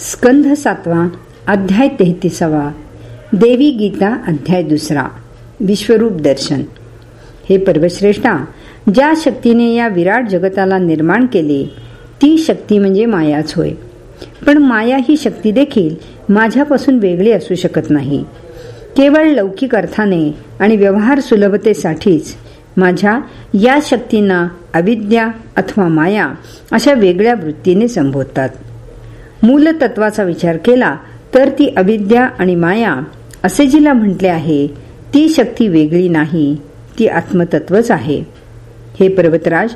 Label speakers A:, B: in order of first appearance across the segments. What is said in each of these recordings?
A: स्कंध सातवा अध्याय तेहतीसावा. देवी गीता अध्याय दुसरा. विश्वरूप दर्शन. हे पर्वश्रेष्ठा ज्या शक्तीने या विराट जगताला निर्माण केले ती शक्ती म्हणजे मायाच होय. पण माया ही शक्ती देखील माझ्यापासून वेगळी असू शकत नाही. केवळ लौकिक अर्थाने आणि व्यवहार सुलभतेसाठीच माझ्या या शक्तींना अविद्या अथवा माया अशा वेगळ्या वृत्तीने संबोधतात. मूलतत्वाचा विचार केला तर ती अविद्या आणि माया असे जिला म्हटले आहे ती शक्ती वेगळी नाही ती आत्मतत्वच आहे. हे पर्वतराज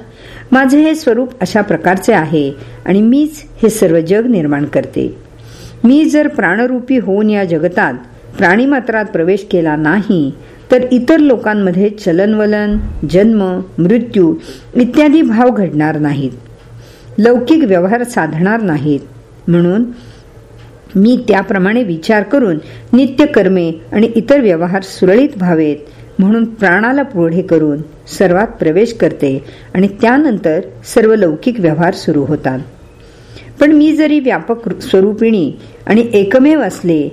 A: माझे हे स्वरूप अशा प्रकारचे आहे आणि मीच हे सर्व जग निर्माण करते. मी जर प्राणरूपी होऊन या जगतात प्राणीमात्रात प्रवेश केला नाही तर इतर लोकांमध्ये चलनवलन जन्म मृत्यू इत्यादी भाव घडणार नाहीत. लौकिक व्यवहार साधणार नाहीत. म्हणून मी त्याप्रमाणे विचार करून नित्य कर्मे आणि इतर व्यवहार सुरळीत व्हावेत म्हणून प्राणाला पुढे करून सर्वात प्रवेश करते आणि त्यानंतर सर्व लौकिक व्यवहार सुरू होतात. पण मी जरी व्यापक स्वरूपिणी आणि एकमेव असले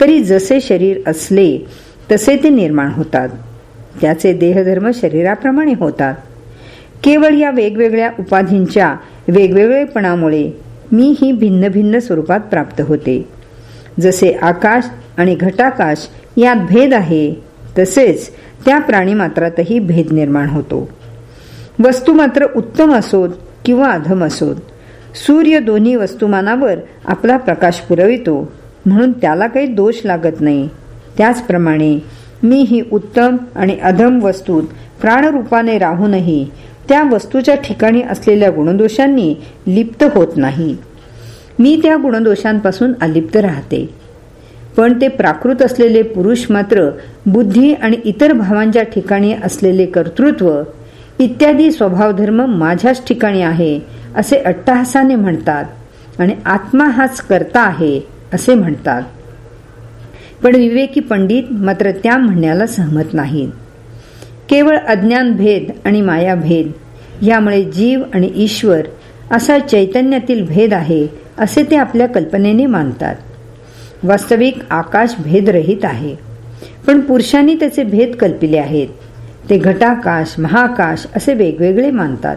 A: तरी जसे शरीर असले तसे ते निर्माण होतात. त्याचे देहधर्म शरीराप्रमाणे होतात. केवळ या वेगवेगळ्या उपाधींच्या वेगवेगळेपणामुळे मी ही भिन्न भिन्न स्वरूपात प्राप्त होते. जसे आकाश आणि घटाकाश यात भेद आहे तसेच त्या प्राणी मात्रातही भेद निर्माण होतो. वस्तू मात्र उत्तम असोत किंवा अधम असोत. सूर्य दोन्ही वस्तुमानावर आपला प्रकाश पुरवितो म्हणून त्याला काही दोष लागत नाही. त्याचप्रमाणे मी ही उत्तम आणि अधम वस्तूत प्राणरूपाने राहूनही त्या वस्तूच्या ठिकाणी असलेल्या गुणदोषांनी लिप्त होत नाही. मी त्या गुणदोषांपासून अलिप्त राहते. पण ते प्राकृत असलेले पुरुष मात्र बुद्धी आणि इतर भावांच्या ठिकाणी असलेले कर्तृत्व इत्यादी स्वभावधर्म माझ्याच ठिकाणी आहे असे अट्टहासाने म्हणतात आणि आत्मा हाच करता आहे असे म्हणतात. पण विवेकी पंडित मात्र त्या म्हणण्याला सहमत नाहीत. केवळ अज्ञान भेद आणि माया भेद. यामुळे जीव आणि ईश्वर असा चैतन्यातील भेद आहे असे ते आपल्या कल्पनेने मानतात. वास्तविक आकाश भेदरहित आहे. पण पुरुषांनी त्याचे भेद कल्पिले आहेत. ते घटाकाश महाकाश असे वेगवेगळे मानतात.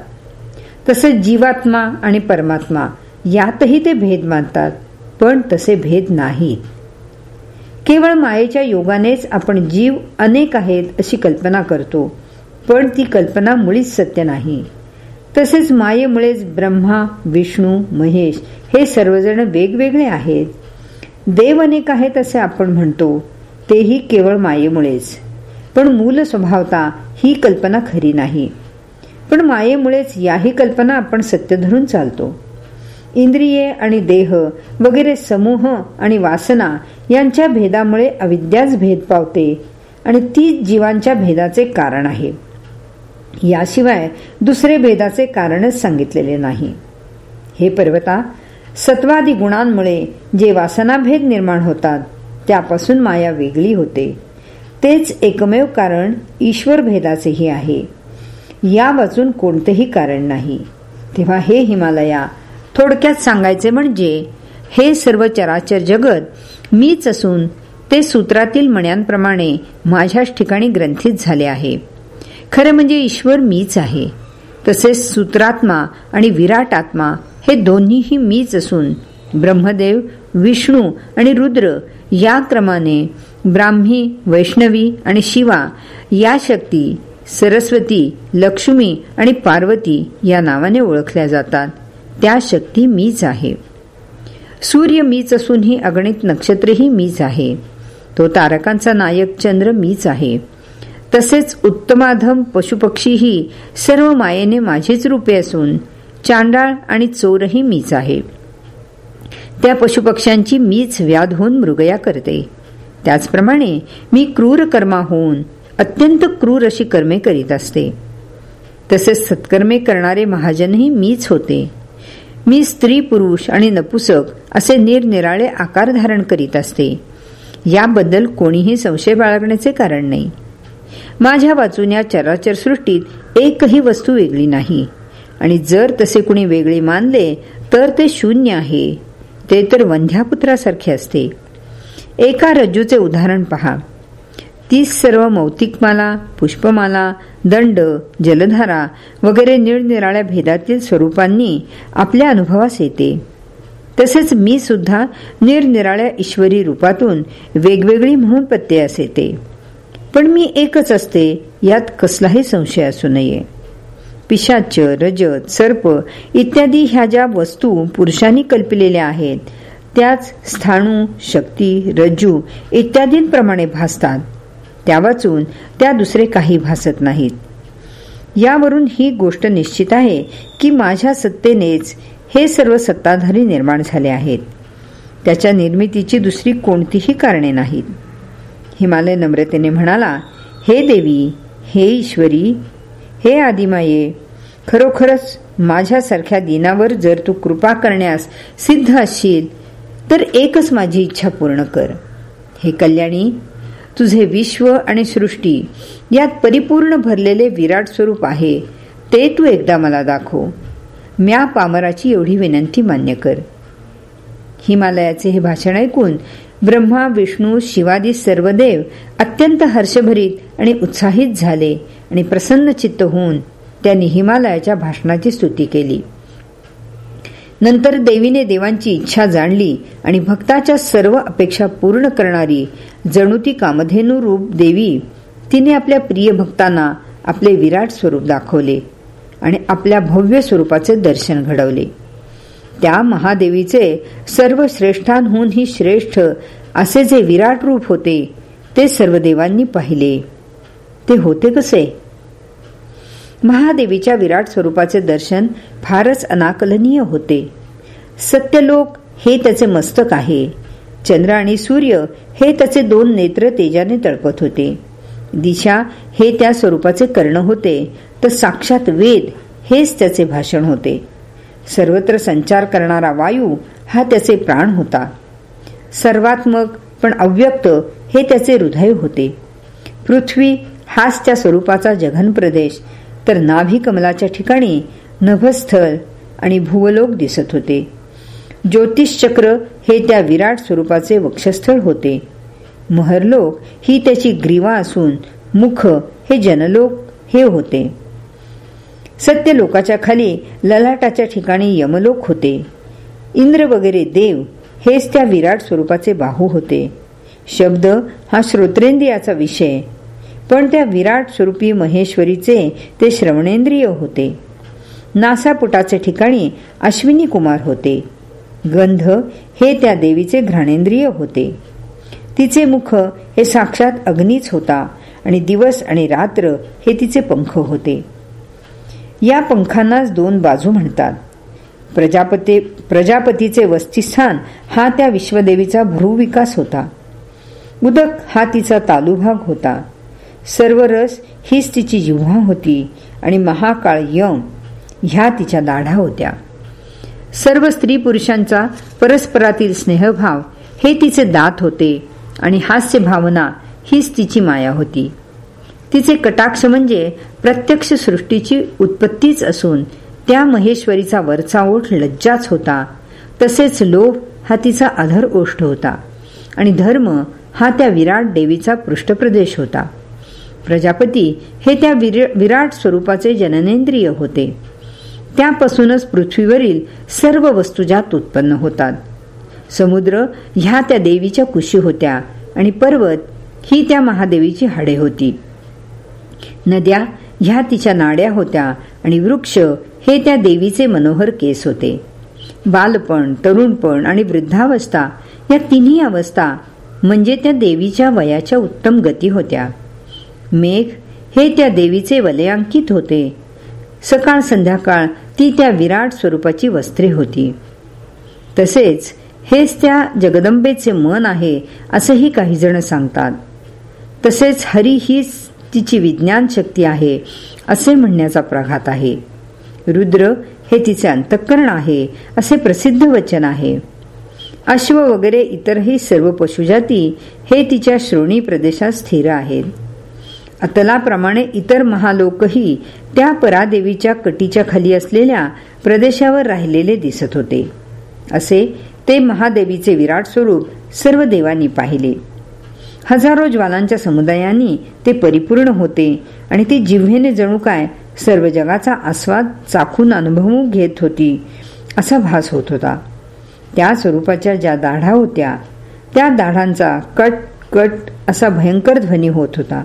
A: तसेच जीवात्मा आणि परमात्मा यातही ते भेद मानतात पण तसे भेद नाहीत केवळ मायेच्या योगानेच आपण जीव अनेक आहेत अशी कल्पना करतो पण ती कल्पना मुळीच सत्य नाही. तसेच मायेमुळेच ब्रह्मा विष्णू महेश हे सर्वजण वेगवेगळे आहेत. देव अनेक आहेत असे आपण म्हणतो तेही केवळ मायेमुळेच. पण मूल स्वभावता ही कल्पना खरी नाही. पण मायेमुळेच याही कल्पना आपण सत्य धरून चालतो. इंद्रिये आणि देह वगैरे समूह आणि वासना यांच्या भेदामुळे अविद्याच भेद पावते आणि तीच जीवांच्या भेदाचे कारण आहे. याशिवाय दुसरे भेदाचे कारणच सांगितलेले नाही. हे पर्वता सत्वादी गुणांमुळे जे वासनाभेद निर्माण होतात त्यापासून माया वेगळी होते. तेच एकमेव कारण ईश्वर भेदाचेही आहे. या वाचून कोणतेही कारण नाही. तेव्हा हे हिमालया थोडक्यात सांगायचे म्हणजे हे सर्व चराचर जगत मीच असून ते सूत्रातील मण्यांप्रमाणे माझ्याच ठिकाणी ग्रंथित झाले आहे. खरं म्हणजे ईश्वर मीच आहे. तसेच सूत्रात्मा आणि विराट आत्मा हे दोन्हीही मीच असून ब्रह्मदेव विष्णू आणि रुद्र या क्रमाने ब्राह्मी वैष्णवी आणि शिवा या शक्ती सरस्वती लक्ष्मी आणि पार्वती या नावाने ओळखल्या जातात. त्या शक्ती मीच आहे. सूर्य मीच असून ही अगणित नक्षत्रही मीच आहे. तो तारकांचा नायक चंद्र मीच आहे. तसेच उत्तमाधम पशुपक्षीही सर्व मायेने माझीच रूपे असून चांडाळ आणि चोरही मीच आहे. त्या पशुपक्ष्यांची मीच व्याध होऊन मृगया करते. त्याचप्रमाणे मी क्रूर कर्मा होऊन अत्यंत क्रूर अशी कर्मे करीत असते. तसेच सत्कर्मे करणारे महाजनही मीच होते. मी स्त्री पुरुष आणि नपुसक असे निरनिराळे आकार धारण करीत असते. याबद्दल कोणीही संशय बाळगण्याचे कारण नाही. माझ्या वाचून या चराचर सृष्टीत एकही वस्तू वेगळी नाही. आणि जर तसे कुणी वेगळे मानले तर ते शून्य आहे. ते तर वंध्यापुत्रासारखे असते. एका रज्जूचे उदाहरण पहा. तीच सर्व मौतिकमाला पुष्पमाला दंड जलधारा वगैरे निरनिराळ्या भेदातील स्वरूपांनी आपल्या अनुभवास येते. तसेच मी सुद्धा निरनिराळ्या ईश्वरी रूपातून वेगवेगळी म्हणून प्रत्ययास येते. पण मी एकच असते यात कसलाही संशय असू नये. पिशाच रजत सर्प इत्यादी ह्या ज्या वस्तू पुरुषांनी कल्पलेल्या आहेत त्याच स्थाणू शक्ती रज्जू इत्यादींप्रमाणे भासतात. त्या वाचून त्या दुसरे काही भासत नाहीत. यावरून ही गोष्ट निश्चित आहे की माझ्या सत्तेनेच हे सर्व सत्ताधारी निर्माण झाले आहेत. त्याच्या निर्मितीची दुसरी कोणतीही कारणे नाहीत. हिमालय नम्रतेने म्हणाला हे देवी हे ईश्वरी हे आदिमाये खरोखरच माझ्यासारख्या दिनावर जर तू कृपा करण्यास सिद्ध असशील तर एकच माझी इच्छा पूर्ण कर. हे कल्याणी तुझे विश्व आणि सृष्टी यात परिपूर्ण भरलेले विराट स्वरूप आहे ते तू एकदा मला दाखव. म्या पामराची एवढी विनंती मान्य कर. हिमालयाचे हे भाषण ऐकून ब्रह्मा विष्णू शिवादी सर्व देव अत्यंत हर्षभरीत आणि उत्साहित झाले आणि प्रसन्न चित्त होऊन त्यांनी हिमालयाच्या भाषणाची स्तुती केली. नंतर देवीने देवांची इच्छा जाणली आणि भक्ताच्या सर्व अपेक्षा पूर्ण करणारी जणू ती कामधेनू रूप देवी तिने आपल्या प्रिय भक्तांना आपले विराट स्वरूप दाखवले आणि आपल्या भव्य स्वरूपाचे दर्शन घडवले. त्या महादेवीचे सर्व श्रेष्ठांहूनही श्रेष्ठ असे जे विराट रूप होते ते सर्व देवांनी पाहिले. ते होते कसे? महादेवीच्या विराट स्वरूपाचे दर्शन फारच अनाकलनीय होते. सत्यलोक हे त्याचे मस्तक आहे. चंद्र आणि सूर्य हे त्याचे दोन नेत्र तेजाने तळपत होते. दिशा हे त्या स्वरूपाचे कर्ण होते तर साक्षात वेद हेच त्याचे भाषण होते. सर्वत्र संचार करणारा वायू हा त्याचे प्राण होता. सर्वात्मक पण अव्यक्त हे त्याचे हृदय होते. पृथ्वी हाच त्या स्वरूपाचा जघन प्रदेश तर नाभी कमलाच्या ठिकाणी नभस्थल आणि भुवलोक दिसत होते. ज्योतिषचक्र हे त्या विराट स्वरूपाचे वक्षस्थळ होते. महरलोक ही त्याची ग्रीवा असून मुख हे जनलोक हे होते. सत्य लोकाच्या खाली ललाटाच्या ठिकाणी यमलोक होते. इंद्र वगैरे देव हेच त्या विराट स्वरूपाचे बाहू होते. शब्द हा श्रोत्रेंद्रियाचा विषय. पण त्या विराट स्वरूपी महेश्वरीचे ते श्रवणेंद्रिय होते. नासापुटाचे ठिकाणी अश्विनी कुमार होते. गंध हे त्या देवीचे घ्राणेंद्रिय होते. तिचे मुख हे साक्षात अग्नीच होता आणि दिवस आणि रात्र हे तिचे पंख होते. या पंखांनाच दोन बाजू म्हणतात. प्रजापती प्रजापतीचे वस्तीस्थान हा त्या विश्वदेवीचा भ्रूविकास होता. उदक हा तिचा तालुभाग होता. सर्व रस हीच तिची जिव्हा होती आणि महाकाळ यम ह्या तिच्या दाढा होत्या. सर्व स्त्री पुरुषांचा परस्परातील स्नेहभाव हे तिचे दात होते आणि हास्य भावना हीच तिची माया होती. तिचे कटाक्ष म्हणजे प्रत्यक्ष सृष्टीची उत्पत्तीच असून त्या महेश्वरीचा वरचा ओठ लज्जाच होता. तसेच लोभ हा तिचा अधर ओष्ठ होता आणि धर्म हा त्या विराट देवीचा पृष्ठप्रदेश होता. प्रजापती हे त्या विराट स्वरूपाचे जननेंद्रिय होते. त्यापासूनच पृथ्वीवरील सर्व वस्तुजात उत्पन्न होतात. समुद्र ह्या त्या देवीच्या कुशी होत्या आणि पर्वत ही त्या महादेवीची हाडे होती. नद्या ह्या तिच्या नाड्या होत्या आणि वृक्ष हे त्या देवीचे मनोहर केस होते. बालपण तरुणपण आणि वृद्धावस्था या तिन्ही अवस्था म्हणजे त्या देवीच्या वयाच्या उत्तम गती होत्या. मेघ हे त्या देवीचे वलयांकित होते. सकाळ संध्याकाळ ती त्या विराट स्वरूपाची वस्त्रे होती. तसेच हेच त्या जगदंबेचे मन आहे असंही काही जण सांगतात. तसेच हरी हीच तिची विज्ञान शक्ती आहे असे म्हणण्याचा प्रघात आहे. रुद्र हे तिचे अंतःकरण आहे असे प्रसिद्ध वचन आहे. अश्व वगैरे इतरही सर्व पशुजाती हे तिच्या श्रोणी प्रदेशात स्थिर आहेत. अतलाप्रमाणे इतर महालोकही त्या परादेवीच्या कटीच्या खाली असलेल्या प्रदेशावर राहिलेले दिसत होते. असे ते महादेवीचे विराट स्वरूप सर्व देवांनी पाहिले. हजारो ज्वालांच्या समुदायांनी ते परिपूर्ण होते आणि ते जिव्हेने जणू काय सर्व जगाचा आस्वाद चाखून अनुभवू घेत होती असा भास होत होता. त्या स्वरूपाच्या ज्या दाढा होत्या त्या दाढांचा कट कट असा भयंकर ध्वनी होत होता.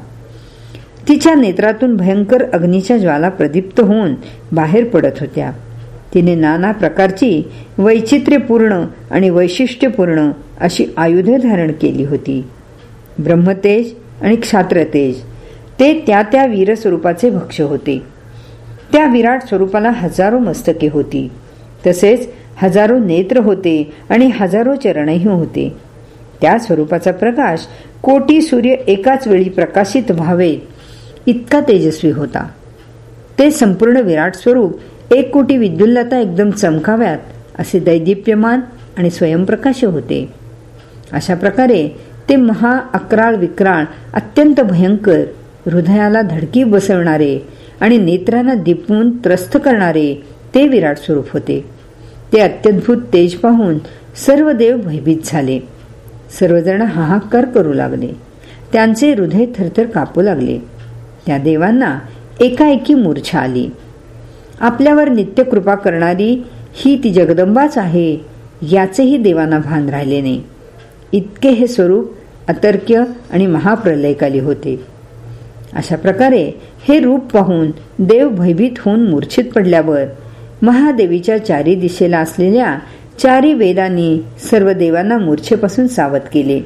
A: तिच्या नेत्रातून भयंकर अग्नीच्या ज्वाला प्रदीप्त होऊन बाहेर पडत होत्या. तिने नाना प्रकारची वैचित्र्यपूर्ण आणि वैशिष्ट्यपूर्ण अशी आयुधे धारण केली होती. ब्रह्मतेज आणि क्षात्रतेज ते त्या त्या वीर स्वरूपाचे भक्ष होते. त्या विराट स्वरूपाला हजारो मस्तके होती. तसेच हजारो नेत्र होते आणि हजारो चरणही होते. त्या स्वरूपाचा प्रकाश कोटी सूर्य एकाच वेळी प्रकाशित व्हावेत इतका तेजस्वी होता. ते संपूर्ण विराट स्वरूप एक कोटी विद्युल्लता एकदम चमकाव्यात असे दैदिप्यमान आणि स्वयंप्रकाश होते. अशा प्रकारे ते महा अक्राळ विक्राळ अत्यंत भयंकर हृदयाला धडकी बसवणारे आणि नेत्रांना दिपवून त्रस्त करणारे ते विराट स्वरूप होते. ते अत्यद्भुत तेज पाहून सर्व देव भयभीत झाले. सर्वजण हाहाकार करू लागले. त्यांचे हृदय थरथर कापू लागले. त्या देवांना एकाएकी मूर्छा आली. आपल्यावर नित्य कृपा करणारी ही ती जगदंबाच आहे याचेही देवांना भान राहिले नाही इतके हे स्वरूप अतर्क्य आणि महाप्रलयकाली होते. अशा प्रकारे हे रूप पाहून देव भयभीत होऊन मूर्छित पडल्यावर महादेवीच्या चारी दिशेला असलेल्या चारी वेदांनी सर्व देवांना मूर्छेपासून सावध केले.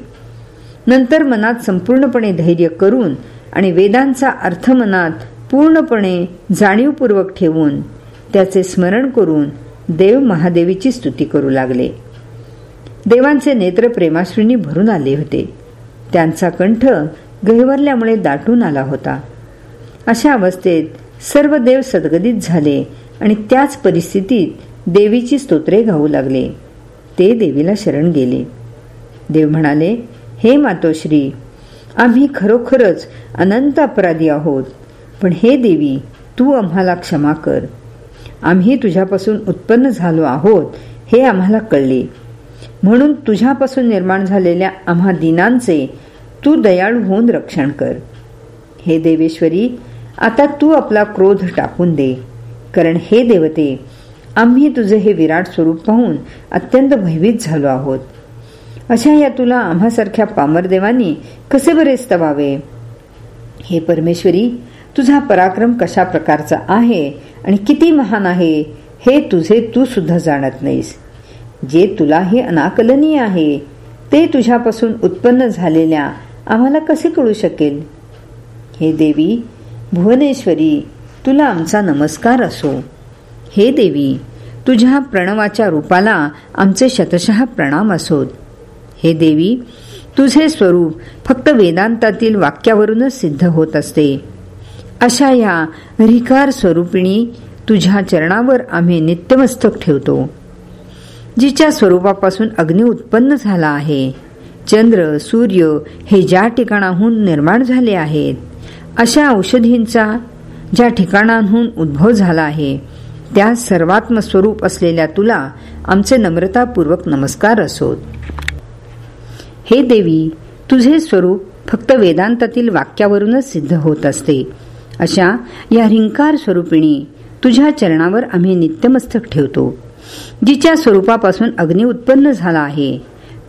A: नंतर मनात संपूर्णपणे धैर्य करून आणि वेदांचा अर्थ मनात पूर्णपणे जाणीवपूर्वक ठेवून त्याचे स्मरण करून देव महादेवीची स्तुती करू लागले. देवांचे नेत्र प्रेमाश्रींनी भरून आले होते. त्यांचा कंठ गहिवरल्यामुळे दाटून आला होता. अशा अवस्थेत सर्व देव सदगदित झाले आणि त्याच परिस्थितीत देवीची स्तोत्रे गाऊ लागले. ते देवीला शरण गेले. देव म्हणाले हे मातोश्री आम्ही खरोखरच अनंत अपराधी आहोत. पण हे देवी तू आम्हाला क्षमा कर. आम्ही तुझ्यापासून उत्पन्न झालो आहोत हे आम्हाला कळले. म्हणून तुझ्यापासून निर्माण झालेल्या आम्हा दिनांचे तू दयाळू होऊन रक्षण कर. हे देवेश्वरी आता तू आपला क्रोध टाकून दे. कारण हे देवते आम्ही तुझे हे विराट स्वरूप पाहून अत्यंत भयभीत झालो आहोत. अशा या तुला आम्हासारख्या पामरदेवांनी कसे बरे स्तवावे? हे परमेश्वरी तुझा पराक्रम कशा प्रकारचा आहे आणि किती महान आहे हे तुझे तू सुद्धा जाणत नाहीस. जे तुला हे अनाकलनीय आहे ते तुझ्यापासून उत्पन्न झालेल्या आम्हाला कसे कळू शकेल? हे देवी भुवनेश्वरी तुला आमचा नमस्कार असो. हे देवी तुझ्या प्रणवाच्या रूपाला आमचे शतशः प्रणाम असोत. हे देवी तुझे स्वरूप फक्त वेदांतातील वाक्यावरूनच सिद्ध होत असते. अशा या रिकार स्वरूपिणी तुझ्या चरणावर आम्ही नित्यमस्तक ठेवतो. जिच्या स्वरूपापासून अग्नी उत्पन्न झाला आहे चंद्र सूर्य हे ज्या ठिकाणाहून निर्माण झाले आहेत अशा औषधींचा ज्या ठिकाणांहून उद्भव झाला आहे त्या सर्वात्म स्वरूप असलेल्या तुला आमचे नम्रतापूर्वक नमस्कार असोत. हे देवी तुझे स्वरूप फक्त वेदांतातील वाक्यावरूनच सिद्ध होत असते. अशा या रिंकार स्वरूपिणी तुझ्या चरणावर आम्ही नित्यमस्तक ठेवतो. जिच्या स्वरूपापासून अग्नी उत्पन्न झाला आहे.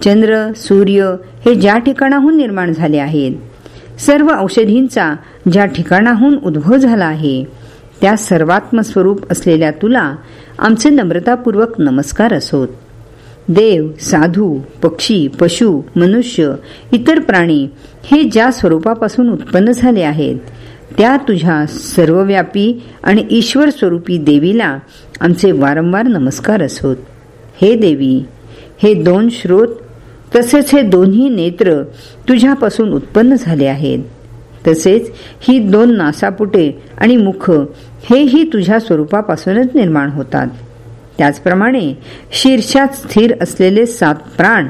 A: चंद्र सूर्य हे ज्या ठिकाणाहून निर्माण झाले आहेत. सर्व औषधींचा ज्या ठिकाणाहून उद्भव झाला आहे त्या सर्वात्म स्वरूप असलेल्या तुला आमचे नम्रतापूर्वक नमस्कार असोत. देव साधू पक्षी पशु मनुष्य इतर प्राणी हे ज्या स्वरूपापासून उत्पन्न झाले आहेत त्या तुझ्या सर्वव्यापी आणि ईश्वर स्वरूपी देवीला आमचे वारंवार नमस्कार असोत. हे देवी हे दोन श्रोत तसेच हे दोन्ही नेत्र तुझ्यापासून उत्पन्न झाले आहेत. तसेच ही दोन नासापुटे आणि मुख हेही तुझ्या स्वरूपापासूनच निर्माण होतात. त्याचप्रमाणे शीर्षात स्थिर असलेले सात प्राण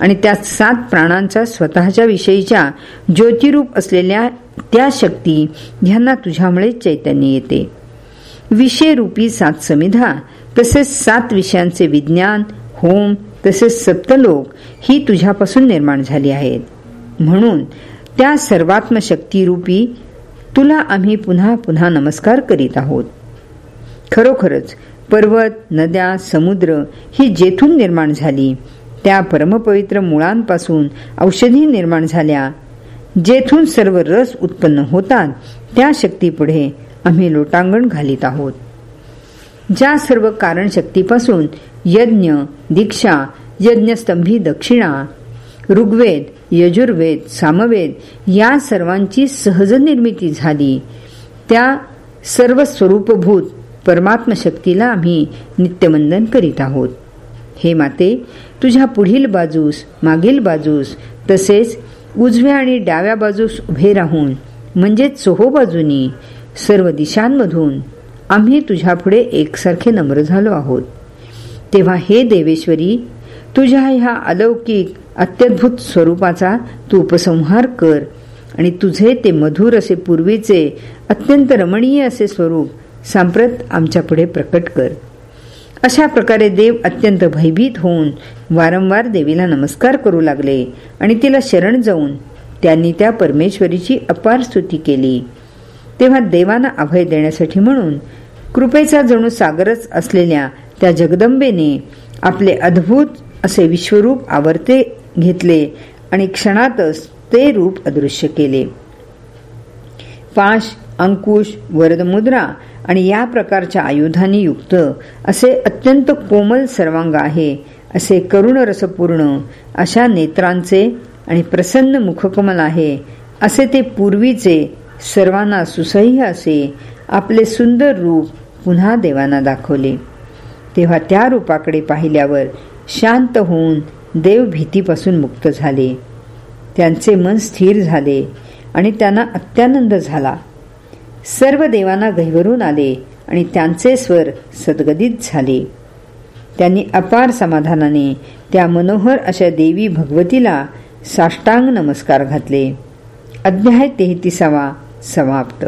A: आणि त्या सात प्राणांचा स्वतःच्या विषयीच्या ज्योतिरूप असलेल्या त्या शक्ती ह्यांना तुझ्यामुळे चैतन्य येते. विषयरूपी सात समिधा तसेच सात विषयांचे विज्ञान होम तसेच सप्तलोक ही तुझ्यापासून निर्माण झाली आहेत. म्हणून त्या सर्वात्म शक्तीरूपी तुला आम्ही पुन्हा पुन्हा नमस्कार करीत आहोत. खरोखरच पर्वत नद्या समुद्र ही जेथून निर्माण झाली त्या परमपवित्र मुळांपासून औषधी निर्माण झाल्या. जेथून सर्व रस उत्पन्न होतात त्या शक्तीपुढे आम्ही लोटांगण घालीत आहोत. ज्या सर्व कारण शक्तीपासून यज्ञ दीक्षा यज्ञस्तंभी दक्षिणा ऋग्वेद यजुर्वेद सामवेद या सर्वांची सहज निर्मिती झाली त्या सर्व स्वरूपभूत परमात्म शक्तीला आम्ही नित्यवंदन करीत आहोत. हे माते तुझ्या पुढील बाजूस मागील बाजूस तसेच उजव्या आणि डाव्या बाजूस उभे राहून म्हणजेच चोहो बाजूनी सर्व दिशांमधून आम्ही तुझ्यापुढे एकसारखे नम्र झालो आहोत. तेव्हा हे देवेश्वरी तुझ्या ह्या अलौकिक अत्यद्भुत स्वरूपाचा तू उपसंहार कर आणि तुझे ते मधुर असे पूर्वीचे अत्यंत रमणीय असे स्वरूप सांप्रत आमच्यापुढे प्रकट कर. अशा प्रकारे देव अत्यंत भयभीत होऊन वारंवार देवीला नमस्कार करू लागले आणि तिला शरण जाऊन त्यांनी त्या परमेश्वरीची अपार स्तुती केली. तेव्हा देवांना अभय देण्यासाठी म्हणून कृपेचा जणू सागरच असलेल्या त्या जगदंबेने आपले अद्भुत असे विश्वरूप आवर्ते घेतले आणि क्षणातच ते रूप अदृश्य केले. पाश अंकुश वरदमुद्रा आणि या प्रकारच्या आयुधांनी युक्त असे अत्यंत कोमल सर्वांग आहे असे करुण रसपूर्ण अशा नेत्रांचे आणि प्रसन्न मुखकमल आहे असे ते पूर्वीचे सर्वांना सुसह्य असे आपले सुंदर रूप पुन्हा देवांना दाखवले. तेव्हा त्या रूपाकडे पाहिल्यावर शांत होऊन देव भीतीपासून मुक्त झाले. त्यांचे मन स्थिर झाले आणि त्यांना अत्यानंद झाला. सर्व देवांना गहिवरून आले आणि त्यांचे स्वर सदगदित झाले. त्यांनी अपार समाधानाने त्या मनोहर अशा देवी भगवतीला साष्टांग नमस्कार घातले. अध्याय तेहतीसावा समाप्त.